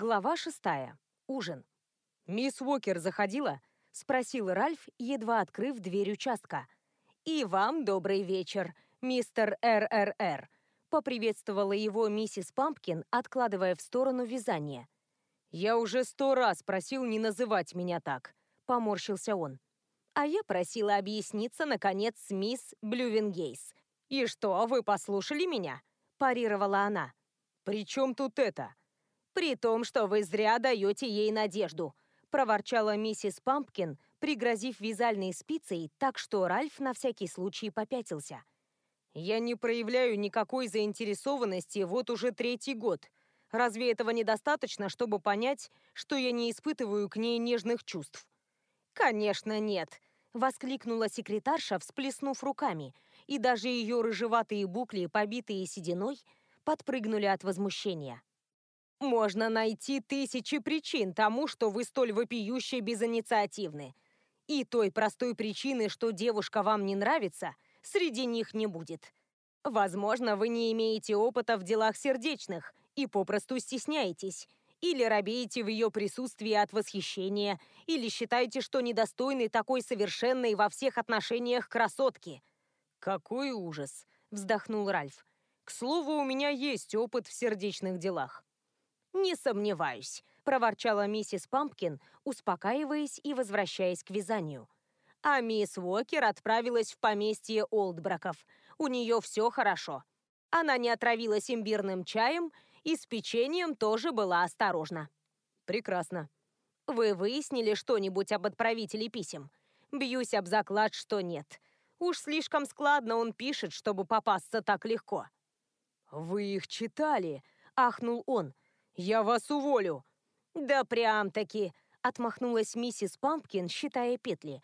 Глава шестая. Ужин. «Мисс Уокер заходила?» — спросил Ральф, едва открыв дверь участка. «И вам добрый вечер, мистер РРР», — поприветствовала его миссис Пампкин, откладывая в сторону вязание. «Я уже сто раз просил не называть меня так», — поморщился он. «А я просила объясниться, наконец, с мисс Блювенгейс. И что, вы послушали меня?» — парировала она. «При чем тут это?» «При том, что вы зря даете ей надежду», — проворчала миссис Пампкин, пригрозив вязальной спицей, так что Ральф на всякий случай попятился. «Я не проявляю никакой заинтересованности вот уже третий год. Разве этого недостаточно, чтобы понять, что я не испытываю к ней нежных чувств?» «Конечно нет», — воскликнула секретарша, всплеснув руками, и даже ее рыжеватые букли, побитые сединой, подпрыгнули от возмущения. Можно найти тысячи причин тому, что вы столь вопиюще безинициативны. И той простой причины, что девушка вам не нравится, среди них не будет. Возможно, вы не имеете опыта в делах сердечных и попросту стесняетесь, или робеете в ее присутствии от восхищения, или считаете, что недостойны такой совершенной во всех отношениях красотки. «Какой ужас!» — вздохнул Ральф. «К слову, у меня есть опыт в сердечных делах. «Не сомневаюсь», — проворчала миссис Пампкин, успокаиваясь и возвращаясь к вязанию. А мисс Уокер отправилась в поместье Олдбраков. У нее все хорошо. Она не отравилась имбирным чаем и с печеньем тоже была осторожна. «Прекрасно. Вы выяснили что-нибудь об отправителе писем? Бьюсь об заклад, что нет. Уж слишком складно он пишет, чтобы попасться так легко». «Вы их читали?» — ахнул он. «Я вас уволю!» «Да прям-таки!» — отмахнулась миссис Пампкин, считая петли.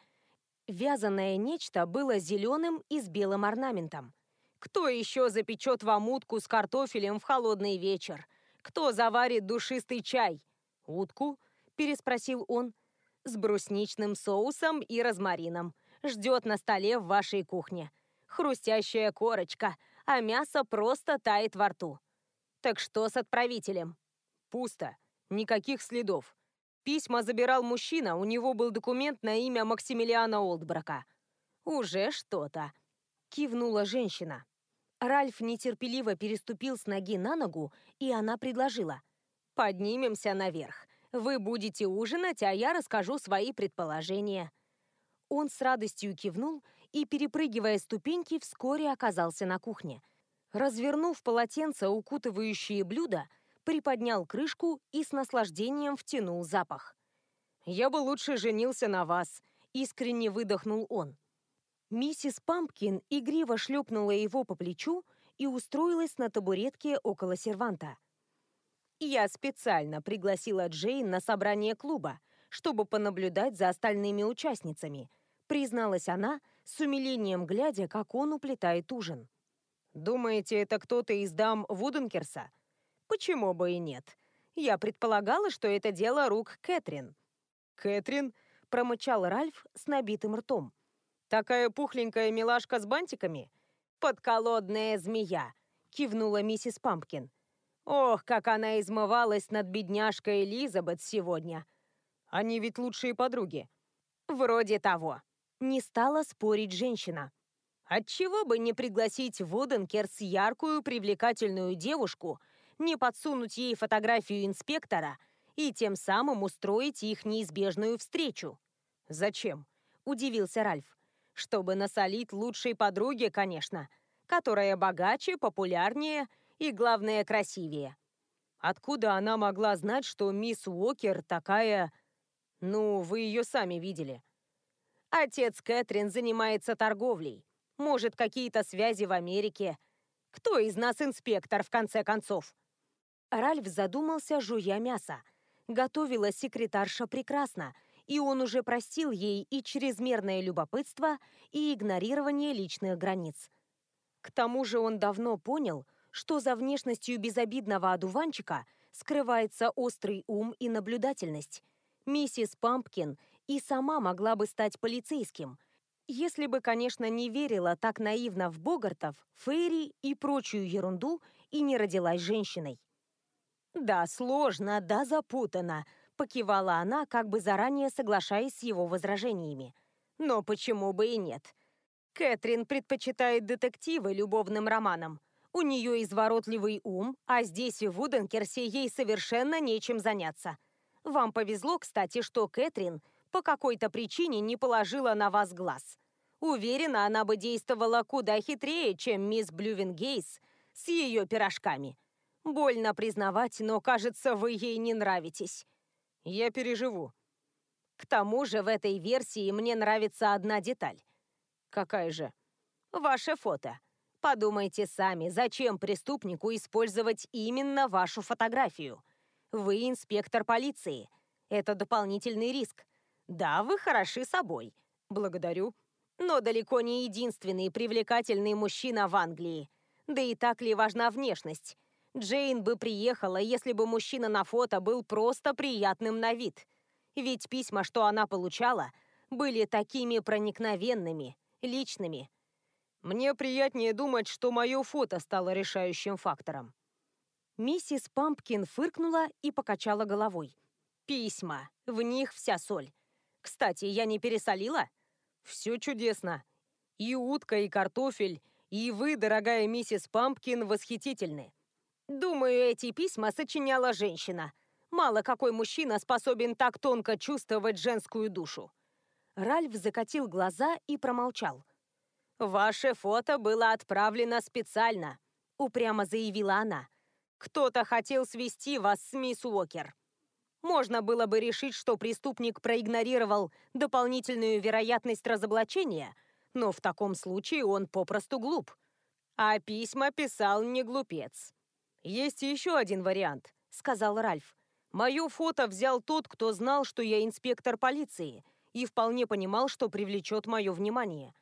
Вязаное нечто было зеленым и с белым орнаментом. «Кто еще запечет вам утку с картофелем в холодный вечер? Кто заварит душистый чай?» «Утку?» — переспросил он. «С брусничным соусом и розмарином. Ждет на столе в вашей кухне. Хрустящая корочка, а мясо просто тает во рту. Так что с отправителем?» Пусто. Никаких следов. Письма забирал мужчина, у него был документ на имя Максимилиана Олдбрака. «Уже что-то», — кивнула женщина. Ральф нетерпеливо переступил с ноги на ногу, и она предложила. «Поднимемся наверх. Вы будете ужинать, а я расскажу свои предположения». Он с радостью кивнул и, перепрыгивая ступеньки, вскоре оказался на кухне. Развернув полотенце, укутывающие блюда, приподнял крышку и с наслаждением втянул запах. «Я бы лучше женился на вас», — искренне выдохнул он. Миссис Пампкин игриво шлепнула его по плечу и устроилась на табуретке около серванта. «Я специально пригласила Джейн на собрание клуба, чтобы понаблюдать за остальными участницами», призналась она, с умилением глядя, как он уплетает ужин. «Думаете, это кто-то из дам Вуденкерса?» Почему бы и нет? Я предполагала, что это дело рук Кэтрин. Кэтрин? Промычал Ральф с набитым ртом. Такая пухленькая милашка с бантиками? Подколодная змея, кивнула миссис Пампкин. Ох, как она измывалась над бедняжкой Элизабет сегодня. Они ведь лучшие подруги. Вроде того. Не стала спорить женщина. Отчего бы не пригласить в Уденкерс яркую, привлекательную девушку, не подсунуть ей фотографию инспектора и тем самым устроить их неизбежную встречу. «Зачем?» – удивился Ральф. «Чтобы насолить лучшей подруге, конечно, которая богаче, популярнее и, главное, красивее». Откуда она могла знать, что мисс Уокер такая... Ну, вы ее сами видели. Отец Кэтрин занимается торговлей. Может, какие-то связи в Америке. Кто из нас инспектор, в конце концов? Ральф задумался, жуя мясо. Готовила секретарша прекрасно, и он уже простил ей и чрезмерное любопытство, и игнорирование личных границ. К тому же он давно понял, что за внешностью безобидного одуванчика скрывается острый ум и наблюдательность. Миссис Пампкин и сама могла бы стать полицейским, если бы, конечно, не верила так наивно в Богартов, Фейри и прочую ерунду и не родилась женщиной. Да, сложно, да, запутано, покивала она, как бы заранее соглашаясь с его возражениями. Но почему бы и нет? Кэтрин предпочитает детективы любовным романам. У нее изворотливый ум, а здесь, в Уденкерсе, ей совершенно нечем заняться. Вам повезло, кстати, что Кэтрин по какой-то причине не положила на вас глаз. Уверена, она бы действовала куда хитрее, чем мисс Блювенгейс с ее пирожками. Больно признавать, но, кажется, вы ей не нравитесь. Я переживу. К тому же в этой версии мне нравится одна деталь. Какая же? Ваше фото. Подумайте сами, зачем преступнику использовать именно вашу фотографию? Вы инспектор полиции. Это дополнительный риск. Да, вы хороши собой. Благодарю но далеко не единственный привлекательный мужчина в Англии. Да и так ли важна внешность? Джейн бы приехала, если бы мужчина на фото был просто приятным на вид. Ведь письма, что она получала, были такими проникновенными, личными. Мне приятнее думать, что мое фото стало решающим фактором. Миссис Пампкин фыркнула и покачала головой. «Письма. В них вся соль. Кстати, я не пересолила?» Все чудесно. И утка, и картофель, и вы, дорогая миссис Пампкин, восхитительны. Думаю, эти письма сочиняла женщина. Мало какой мужчина способен так тонко чувствовать женскую душу. Ральф закатил глаза и промолчал. «Ваше фото было отправлено специально», — упрямо заявила она. «Кто-то хотел свести вас с мисс Уокер». Можно было бы решить, что преступник проигнорировал дополнительную вероятность разоблачения, но в таком случае он попросту глуп. А письма писал не глупец. «Есть еще один вариант», — сказал Ральф. «Мое фото взял тот, кто знал, что я инспектор полиции, и вполне понимал, что привлечет мое внимание.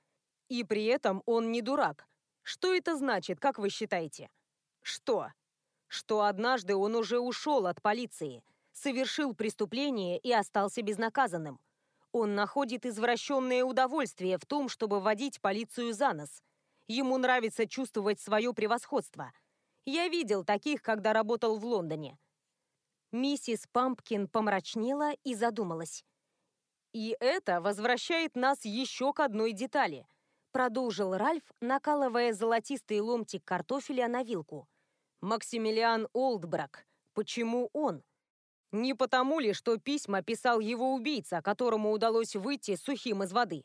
И при этом он не дурак. Что это значит, как вы считаете?» «Что?» «Что однажды он уже ушел от полиции» совершил преступление и остался безнаказанным. Он находит извращенное удовольствие в том, чтобы водить полицию за нос. Ему нравится чувствовать свое превосходство. Я видел таких, когда работал в Лондоне. Миссис Пампкин помрачнела и задумалась. «И это возвращает нас еще к одной детали», продолжил Ральф, накалывая золотистый ломтик картофеля на вилку. «Максимилиан Олдбрак. Почему он?» Не потому ли, что письма писал его убийца, которому удалось выйти сухим из воды?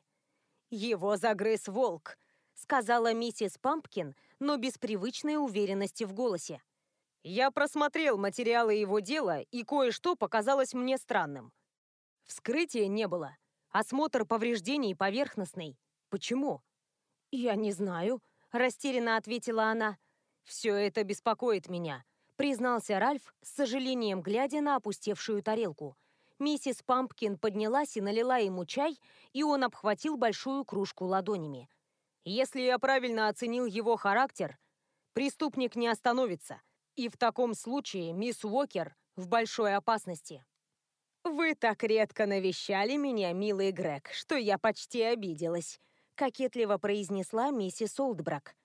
«Его загрыз волк», — сказала миссис Пампкин, но без привычной уверенности в голосе. «Я просмотрел материалы его дела, и кое-что показалось мне странным. Вскрытия не было. Осмотр повреждений поверхностный. Почему?» «Я не знаю», — растерянно ответила она. «Все это беспокоит меня признался Ральф, с сожалением глядя на опустевшую тарелку. Миссис Пампкин поднялась и налила ему чай, и он обхватил большую кружку ладонями. «Если я правильно оценил его характер, преступник не остановится, и в таком случае мисс Уокер в большой опасности». «Вы так редко навещали меня, милый Грег, что я почти обиделась», кокетливо произнесла миссис Олдбрак.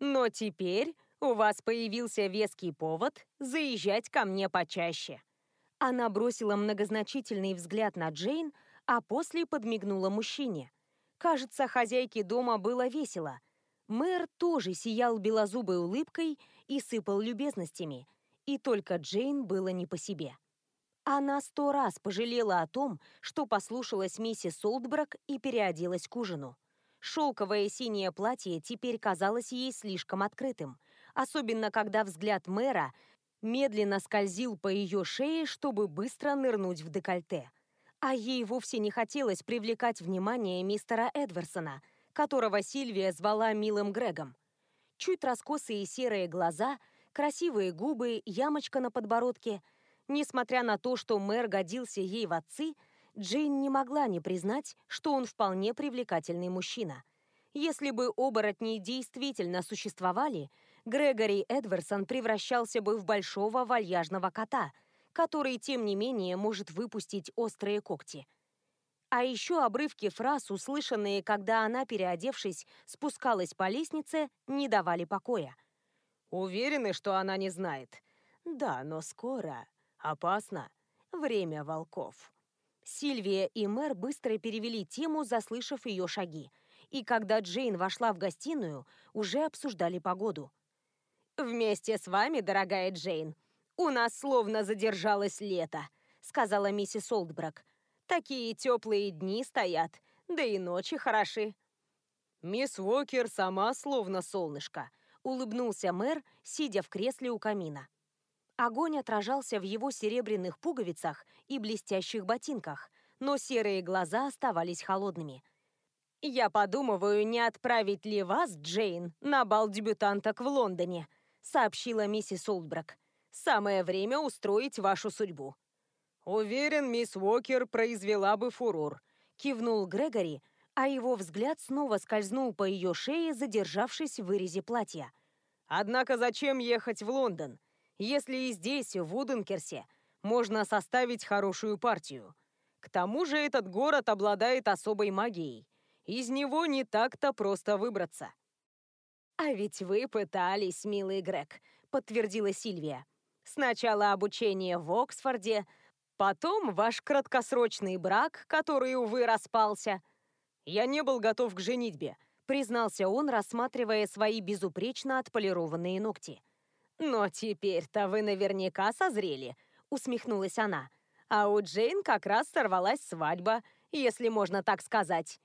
«Но теперь у вас появился веский повод заезжать ко мне почаще». Она бросила многозначительный взгляд на Джейн, а после подмигнула мужчине. Кажется, хозяйке дома было весело. Мэр тоже сиял белозубой улыбкой и сыпал любезностями, и только Джейн было не по себе. Она сто раз пожалела о том, что послушалась миссис Солдбрак и переоделась к ужину. Шелковое синее платье теперь казалось ей слишком открытым – особенно когда взгляд мэра медленно скользил по ее шее, чтобы быстро нырнуть в декольте. А ей вовсе не хотелось привлекать внимание мистера Эдварсона, которого Сильвия звала милым Грегом. Чуть раскосые серые глаза, красивые губы, ямочка на подбородке. Несмотря на то, что мэр годился ей в отцы, Джейн не могла не признать, что он вполне привлекательный мужчина. Если бы оборотни действительно существовали, Грегори Эдварсон превращался бы в большого вальяжного кота, который, тем не менее, может выпустить острые когти. А еще обрывки фраз, услышанные, когда она, переодевшись, спускалась по лестнице, не давали покоя. «Уверены, что она не знает?» Да, но скоро. Опасно. Время волков. Сильвия и мэр быстро перевели тему, заслышав ее шаги. И когда Джейн вошла в гостиную, уже обсуждали погоду. «Вместе с вами, дорогая Джейн, у нас словно задержалось лето», сказала миссис Олдбрак. «Такие теплые дни стоят, да и ночи хороши». «Мисс Уокер сама словно солнышко», улыбнулся мэр, сидя в кресле у камина. Огонь отражался в его серебряных пуговицах и блестящих ботинках, но серые глаза оставались холодными. «Я подумываю, не отправить ли вас, Джейн, на бал дебютанток в Лондоне», сообщила миссис Олдбрак. «Самое время устроить вашу судьбу». «Уверен, мисс Уокер произвела бы фурор», кивнул Грегори, а его взгляд снова скользнул по ее шее, задержавшись в вырезе платья. «Однако зачем ехать в Лондон, если и здесь, в Уденкерсе, можно составить хорошую партию? К тому же этот город обладает особой магией. Из него не так-то просто выбраться». «А ведь вы пытались, милый Грег», — подтвердила Сильвия. «Сначала обучение в Оксфорде, потом ваш краткосрочный брак, который, увы, распался». «Я не был готов к женитьбе», — признался он, рассматривая свои безупречно отполированные ногти. «Но теперь-то вы наверняка созрели», — усмехнулась она. «А у Джейн как раз сорвалась свадьба, если можно так сказать».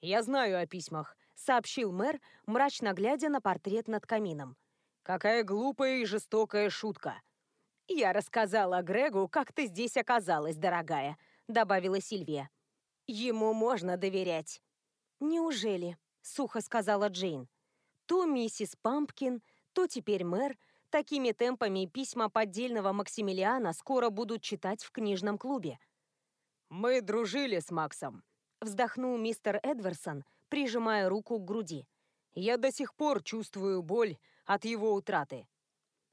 «Я знаю о письмах», — сообщил мэр, мрачно глядя на портрет над камином. «Какая глупая и жестокая шутка». «Я рассказала Грегу, как ты здесь оказалась, дорогая», — добавила Сильвия. Ему можно доверять. Неужели? Сухо сказала Джейн. То миссис Пампкин, то теперь мэр. Такими темпами письма поддельного Максимилиана скоро будут читать в книжном клубе. «Мы дружили с Максом», — вздохнул мистер Эдварсон, прижимая руку к груди. «Я до сих пор чувствую боль от его утраты».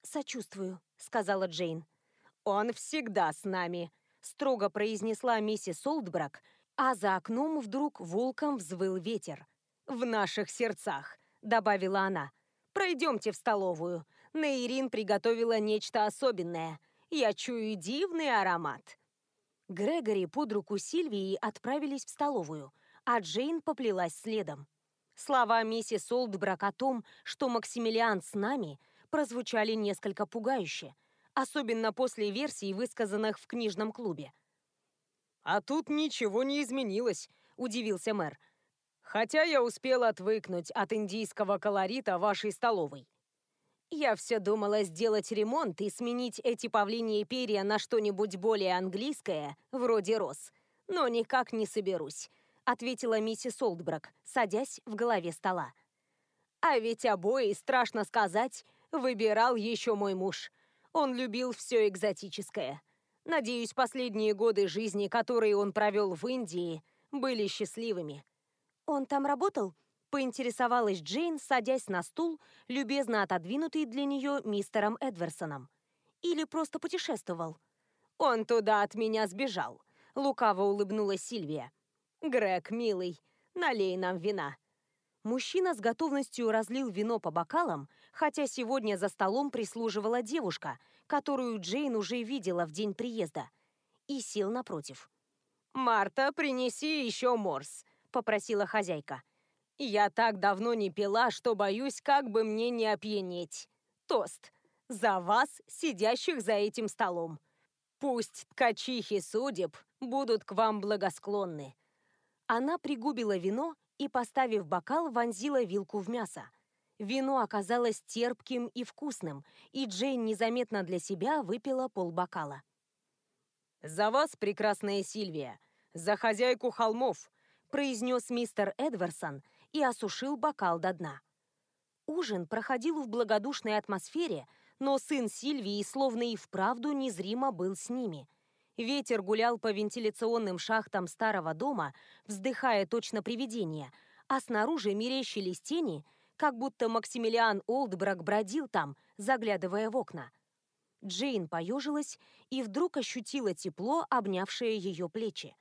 «Сочувствую», — сказала Джейн. «Он всегда с нами», — строго произнесла миссис Олдбрак, а за окном вдруг волком взвыл ветер. «В наших сердцах», — добавила она. «Пройдемте в столовую. Нейрин приготовила нечто особенное. Я чую дивный аромат». Грегори под руку Сильвии отправились в столовую, а Джейн поплелась следом. Слова миссис Олдбрак о том, что Максимилиан с нами, прозвучали несколько пугающе, особенно после версий, высказанных в книжном клубе. «А тут ничего не изменилось», — удивился мэр. «Хотя я успел отвыкнуть от индийского колорита вашей столовой». «Я все думала сделать ремонт и сменить эти павлиньи перья на что-нибудь более английское, вроде роз, но никак не соберусь», — ответила миссис Олдбрак, садясь в голове стола. «А ведь обои, страшно сказать, выбирал еще мой муж. Он любил все экзотическое». Надеюсь, последние годы жизни, которые он провел в Индии, были счастливыми. Он там работал? Поинтересовалась Джейн, садясь на стул, любезно отодвинутый для нее мистером Эдверсоном. Или просто путешествовал? Он туда от меня сбежал. Лукаво улыбнулась Сильвия. Грег, милый, налей нам вина. Мужчина с готовностью разлил вино по бокалам, хотя сегодня за столом прислуживала девушка, которую Джейн уже видела в день приезда, и сел напротив. «Марта, принеси еще морс», — попросила хозяйка. «Я так давно не пила, что боюсь, как бы мне не опьянеть. Тост. За вас, сидящих за этим столом. Пусть ткачихи судеб будут к вам благосклонны». Она пригубила вино и, поставив бокал, вонзила вилку в мясо. Вино оказалось терпким и вкусным, и Джейн незаметно для себя выпила полбокала. «За вас, прекрасная Сильвия! За хозяйку холмов!» произнес мистер Эдварсон и осушил бокал до дна. Ужин проходил в благодушной атмосфере, но сын Сильвии словно и вправду незримо был с ними. Ветер гулял по вентиляционным шахтам старого дома, вздыхая точно привидение, а снаружи мерещились тени — как будто Максимилиан Олдбрак бродил там, заглядывая в окна. Джейн поежилась и вдруг ощутила тепло, обнявшее ее плечи.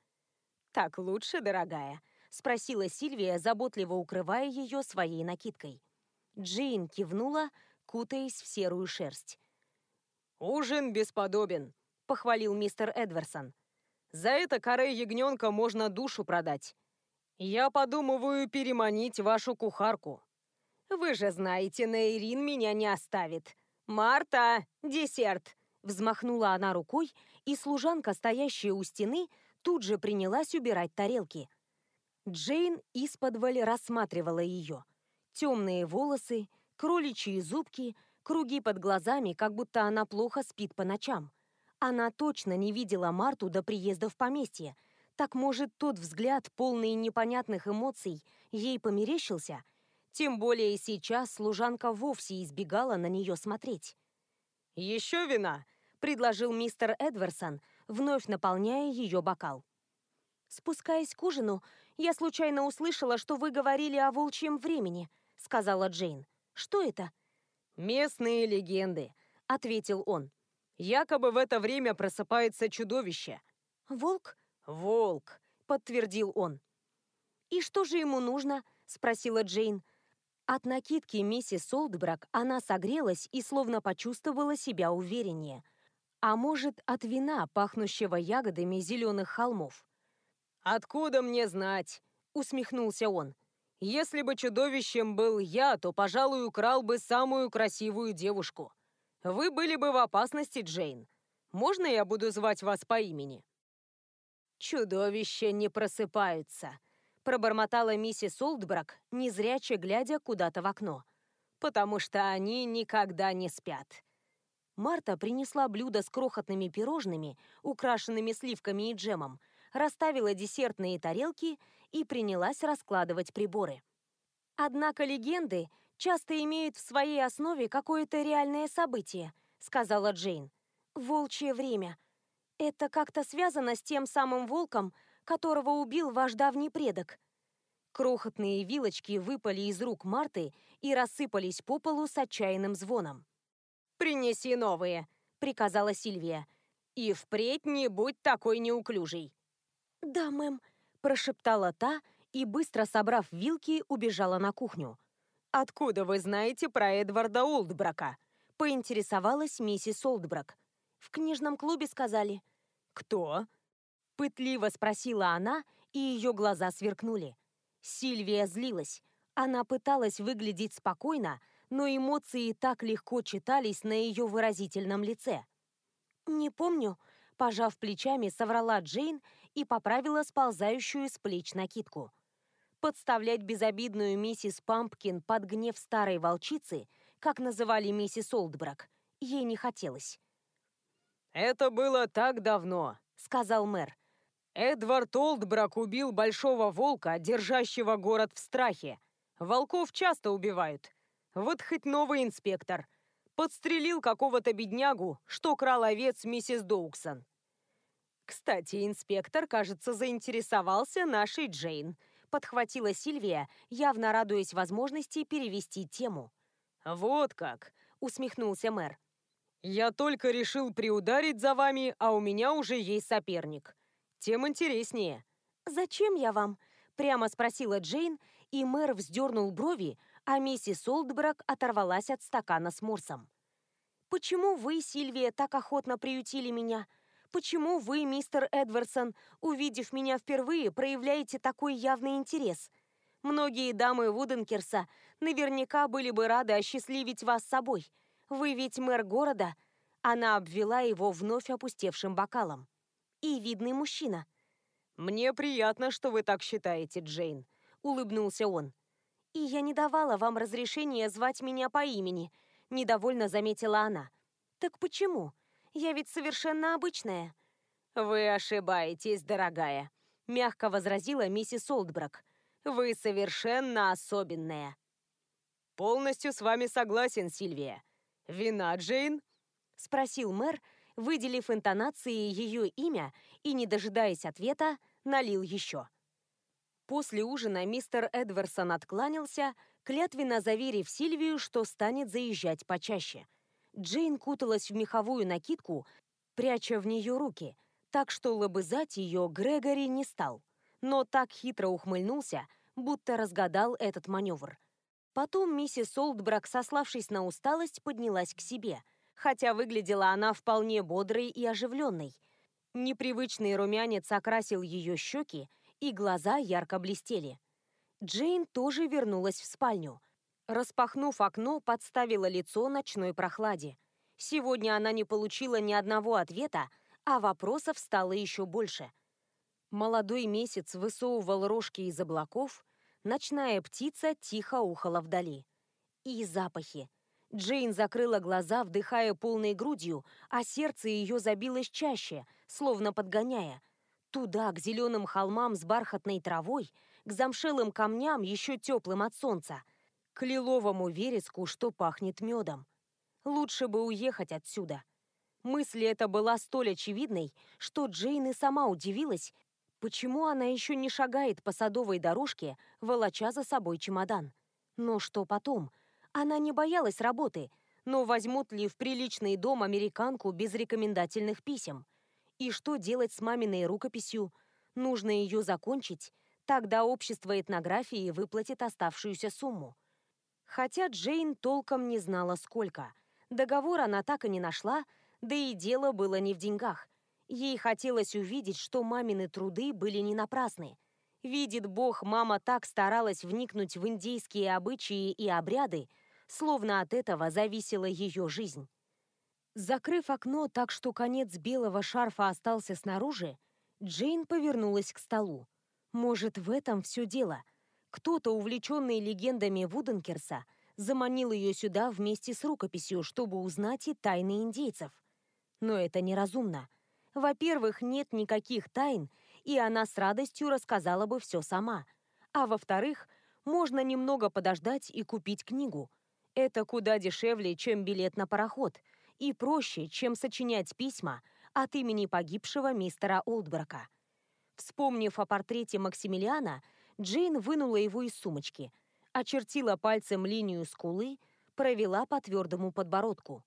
«Так лучше, дорогая?» — спросила Сильвия, заботливо укрывая ее своей накидкой. Джейн кивнула, кутаясь в серую шерсть. «Ужин бесподобен», — похвалил мистер Эдверсон. «За это коре ягненка можно душу продать. Я подумываю переманить вашу кухарку». «Вы же знаете, Нейрин меня не оставит. Марта, десерт!» Взмахнула она рукой, и служанка, стоящая у стены, тут же принялась убирать тарелки. Джейн исподволь рассматривала ее. Темные волосы, кроличьи зубки, круги под глазами, как будто она плохо спит по ночам. Она точно не видела Марту до приезда в поместье. Так может, тот взгляд, полный непонятных эмоций, ей померещился? Тем более сейчас служанка вовсе избегала на нее смотреть. «Еще вина?» – предложил мистер Эдварсон, вновь наполняя ее бокал. Спускаясь к ужину, я случайно услышала, что вы говорили о волчьем времени», — сказала Джейн. «Что это?» «Местные легенды», — ответил он. «Якобы в это время просыпается чудовище». «Волк?» «Волк», — подтвердил он. «И что же ему нужно?» — спросила Джейн. От накидки миссис Солдбрак она согрелась и словно почувствовала себя увереннее. А может, от вина, пахнущего ягодами зеленых холмов. «Откуда мне знать?» — усмехнулся он. «Если бы чудовищем был я, то, пожалуй, украл бы самую красивую девушку. Вы были бы в опасности, Джейн. Можно я буду звать вас по имени?» «Чудовища не просыпаются», — пробормотала миссис Олдбрак, незряче глядя куда-то в окно. «Потому что они никогда не спят». Марта принесла блюдо с крохотными пирожными, украшенными сливками и джемом, расставила десертные тарелки и принялась раскладывать приборы. «Однако легенды часто имеют в своей основе какое-то реальное событие», сказала Джейн. «Волчье время. Это как-то связано с тем самым волком, которого убил ваш давний предок». Крохотные вилочки выпали из рук Марты и рассыпались по полу с отчаянным звоном. «Принеси новые», — приказала Сильвия. «И впредь не будь такой неуклюжей». «Да, мэм», – прошептала та и, быстро собрав вилки, убежала на кухню. «Откуда вы знаете про Эдварда Олдбрака?» – поинтересовалась миссис Олдбрак. «В книжном клубе сказали». «Кто?» – пытливо спросила она, и ее глаза сверкнули. Сильвия злилась. Она пыталась выглядеть спокойно, но эмоции так легко читались на ее выразительном лице. «Не помню», – пожав плечами, соврала Джейн и поправила сползающую с плеч накидку. Подставлять безобидную миссис Пампкин под гнев старой волчицы, как называли миссис Олдбрак, ей не хотелось. «Это было так давно», — сказал мэр. «Эдвард Олдбрак убил большого волка, держащего город в страхе. Волков часто убивают. Вот хоть новый инспектор. Подстрелил какого-то беднягу, что крал овец миссис Доуксон. «Кстати, инспектор, кажется, заинтересовался нашей Джейн», подхватила Сильвия, явно радуясь возможности перевести тему. «Вот как!» — усмехнулся мэр. «Я только решил приударить за вами, а у меня уже есть соперник. Тем интереснее». «Зачем я вам?» — прямо спросила Джейн, и мэр вздернул брови, а миссис Олдбрак оторвалась от стакана с морсом. «Почему вы, Сильвия, так охотно приютили меня?» Почему вы, мистер Эдвардсон, увидев меня впервые, проявляете такой явный интерес? Многие дамы Вуденкерса наверняка были бы рады осчастливить вас собой. Вы ведь мэр города. Она обвела его вновь опустевшим бокалом. И видный мужчина. «Мне приятно, что вы так считаете, Джейн», — улыбнулся он. «И я не давала вам разрешения звать меня по имени», — недовольно заметила она. «Так почему? Я ведь совершенно обычная». «Вы ошибаетесь, дорогая», — мягко возразила миссис Олдбрак. «Вы совершенно особенная». «Полностью с вами согласен, Сильвия. Вина, Джейн?» — спросил мэр, выделив интонации ее имя и, не дожидаясь ответа, налил еще. После ужина мистер Эдварсон откланялся, клятвенно заверив Сильвию, что станет заезжать почаще — Джейн куталась в меховую накидку, пряча в нее руки, так что лобызать ее Грегори не стал, но так хитро ухмыльнулся, будто разгадал этот маневр. Потом миссис Олдбрак, сославшись на усталость, поднялась к себе, хотя выглядела она вполне бодрой и оживленной. Непривычный румянец окрасил ее щеки, и глаза ярко блестели. Джейн тоже вернулась в спальню. Распахнув окно, подставила лицо ночной прохладе. Сегодня она не получила ни одного ответа, а вопросов стало еще больше. Молодой месяц высовывал рожки из облаков, ночная птица тихо ухала вдали. И запахи. Джейн закрыла глаза, вдыхая полной грудью, а сердце ее забилось чаще, словно подгоняя. Туда, к зеленым холмам с бархатной травой, к замшелым камням, еще теплым от солнца, к лиловому вереску, что пахнет медом. Лучше бы уехать отсюда. Мысль эта была столь очевидной, что Джейн и сама удивилась, почему она еще не шагает по садовой дорожке, волоча за собой чемодан. Но что потом – она не боялась работы, но возьмут ли в приличный дом американку без рекомендательных писем? И что делать с маминой рукописью? Нужно ее закончить, тогда общество этнографии выплатит оставшуюся сумму. Хотя Джейн толком не знала сколько. Договор она так и не нашла, да и дело было не в деньгах. Ей хотелось увидеть, что мамины труды были не напрасны. Видит Бог, мама так старалась вникнуть в индейские обычаи и обряды, словно от этого зависела ее жизнь. Закрыв окно так, что конец белого шарфа остался снаружи, Джейн повернулась к столу. Может, в этом все дело. Кто-то, увлеченный легендами Вуденкерса, заманил ее сюда вместе с рукописью, чтобы узнать и тайны индейцев. Но это неразумно. Во-первых, нет никаких тайн, и она с радостью рассказала бы все сама. А во-вторых, можно немного подождать и купить книгу – это куда дешевле, чем билет на пароход, и проще, чем сочинять письма от имени погибшего мистера Олдбрака. Вспомнив о портрете Максимилиана, Джейн вынула его из сумочки, очертила пальцем линию скулы, провела по твердому подбородку.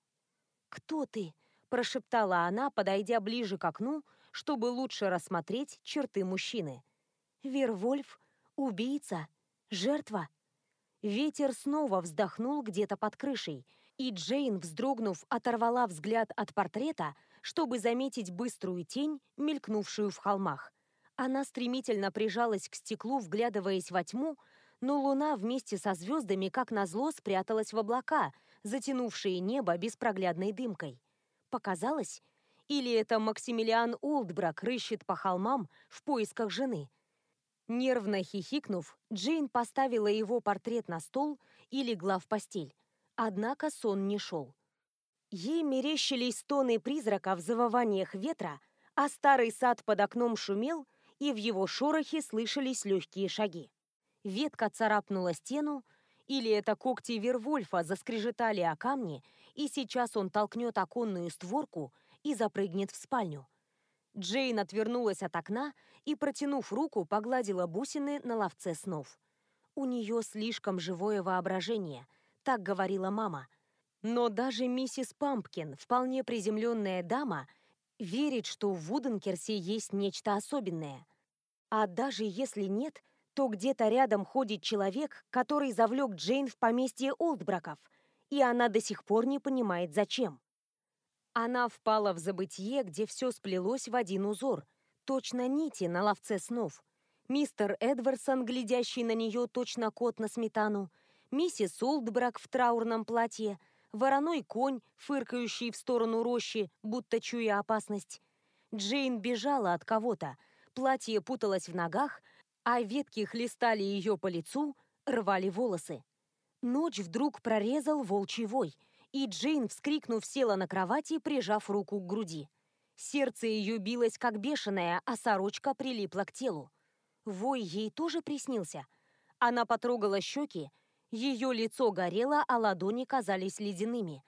«Кто ты?» – прошептала она, подойдя ближе к окну, чтобы лучше рассмотреть черты мужчины. «Вервольф? Убийца? Жертва?» Ветер снова вздохнул где-то под крышей, и Джейн, вздрогнув, оторвала взгляд от портрета, чтобы заметить быструю тень, мелькнувшую в холмах. Она стремительно прижалась к стеклу, вглядываясь во тьму, но луна вместе со звездами, как назло, спряталась в облака, затянувшие небо беспроглядной дымкой. Показалось? Или это Максимилиан Олдбрак рыщет по холмам в поисках жены? Нервно хихикнув, Джейн поставила его портрет на стол и легла в постель. Однако сон не шел. Ей мерещились стоны призрака в завываниях ветра, а старый сад под окном шумел, и в его шорохе слышались легкие шаги. Ветка царапнула стену, или это когти Вервольфа заскрежетали о камни, и сейчас он толкнет оконную створку и запрыгнет в спальню. Джейн отвернулась от окна и, протянув руку, погладила бусины на ловце снов. У нее слишком живое воображение, так говорила мама. Но даже миссис Пампкин, вполне приземленная дама, верит, что в Вуденкерсе есть нечто особенное. А даже если нет, то где-то рядом ходит человек, который завлек Джейн в поместье Олдбраков, и она до сих пор не понимает, зачем. Она впала в забытье, где все сплелось в один узор, точно нити на ловце снов. Мистер Эдварсон, глядящий на нее точно кот на сметану, миссис Олдбрак в траурном платье, вороной конь, фыркающий в сторону рощи, будто чуя опасность. Джейн бежала от кого-то, платье путалось в ногах, а ветки хлестали ее по лицу, рвали волосы. Ночь вдруг прорезал волчий вой — и Джейн, вскрикнув, села на кровати, прижав руку к груди. Сердце ее билось как бешеное, а сорочка прилипла к телу. Вой ей тоже приснился. Она потрогала щеки, ее лицо горело, а ладони казались ледяными.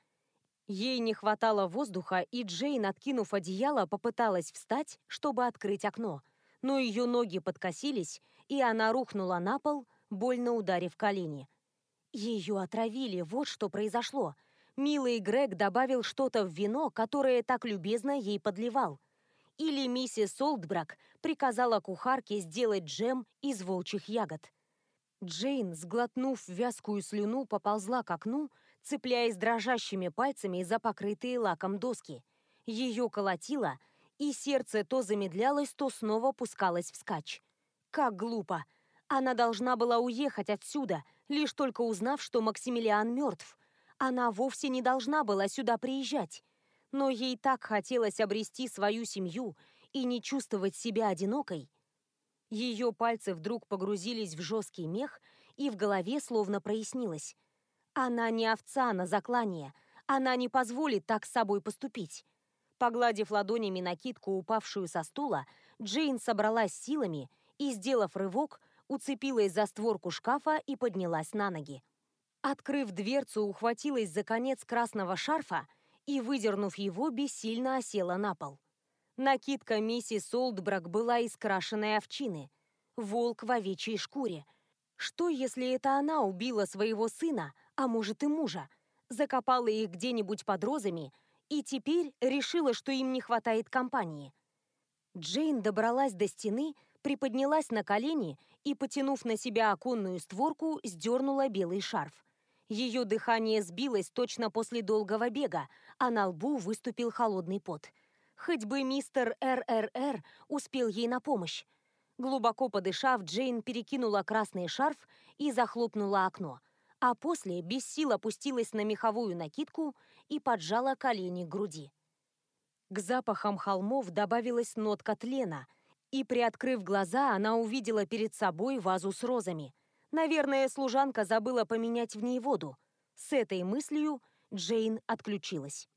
Ей не хватало воздуха, и Джейн, откинув одеяло, попыталась встать, чтобы открыть окно. Но ее ноги подкосились, и она рухнула на пол, больно ударив колени. Ее отравили, вот что произошло — Милый Грег добавил что-то в вино, которое так любезно ей подливал. Или миссис Олдбрак приказала кухарке сделать джем из волчьих ягод. Джейн, сглотнув вязкую слюну, поползла к окну, цепляясь дрожащими пальцами за покрытые лаком доски. Ее колотило, и сердце то замедлялось, то снова пускалось вскачь. Как глупо! Она должна была уехать отсюда, лишь только узнав, что Максимилиан мертв. Она вовсе не должна была сюда приезжать. Но ей так хотелось обрести свою семью и не чувствовать себя одинокой. Ее пальцы вдруг погрузились в жесткий мех, и в голове словно прояснилось. Она не овца на заклание, она не позволит так с собой поступить. Погладив ладонями накидку, упавшую со стула, Джейн собралась силами и, сделав рывок, уцепилась за створку шкафа и поднялась на ноги. Открыв дверцу, ухватилась за конец красного шарфа и, выдернув его, бессильно осела на пол. Накидка миссис Олдбрак была из крашеной овчины. Волк в овечьей шкуре. Что, если это она убила своего сына, а может и мужа? Закопала их где-нибудь под розами и теперь решила, что им не хватает компании. Джейн добралась до стены, приподнялась на колени и, потянув на себя оконную створку, сдернула белый шарф. Ее дыхание сбилось точно после долгого бега, а на лбу выступил холодный пот. Хоть бы мистер РРР успел ей на помощь. Глубоко подышав, Джейн перекинула красный шарф и захлопнула окно, а после без сил опустилась на меховую накидку и поджала колени к груди. К запахам холмов добавилась нотка тлена, и, приоткрыв глаза, она увидела перед собой вазу с розами. Наверное, служанка забыла поменять в ней воду. С этой мыслью Джейн отключилась.